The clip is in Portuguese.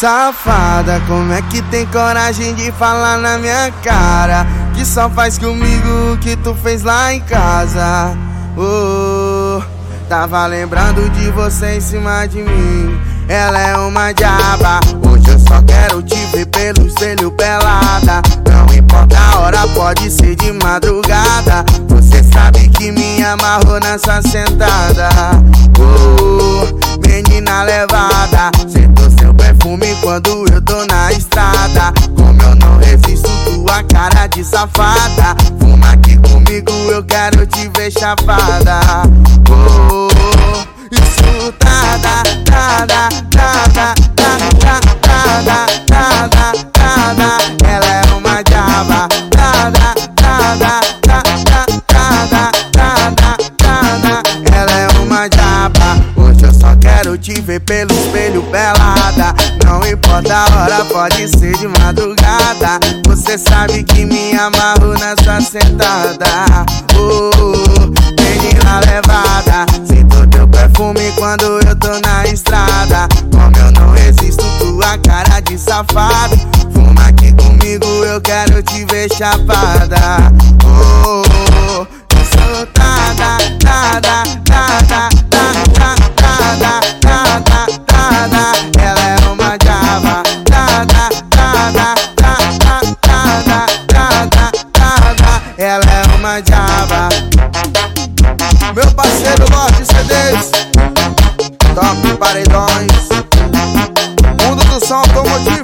Safada, como é que tem coragem de falar na minha cara? Que só faz comigo o que tu fez lá em casa. Oh, tava lembrando de você em cima de mim. Ela é uma diaba. Hoje eu só quero te ver pelo espelho pelada. Não importa a hora, pode ser de madrugada. Você sabe que me amarrou nessa sentada. Oh, menina levada. Quando eu tô na estrada. Como eu não resisto tua cara de safada. Fuma aqui comigo, eu quero te ver chapada. Ver pelo espelho pelada. Não importa a hora, pode ser de madrugada. Você sabe que me amarro nessa sentada. Oh, menina levada. Sinto teu perfume quando eu tô na estrada. Como eu não resisto tua cara de safado. Fuma aqui comigo, eu quero te ver chapada. Oh, Java. Meu parceiro Norte CDs Top Paredões Mundo do som automotivo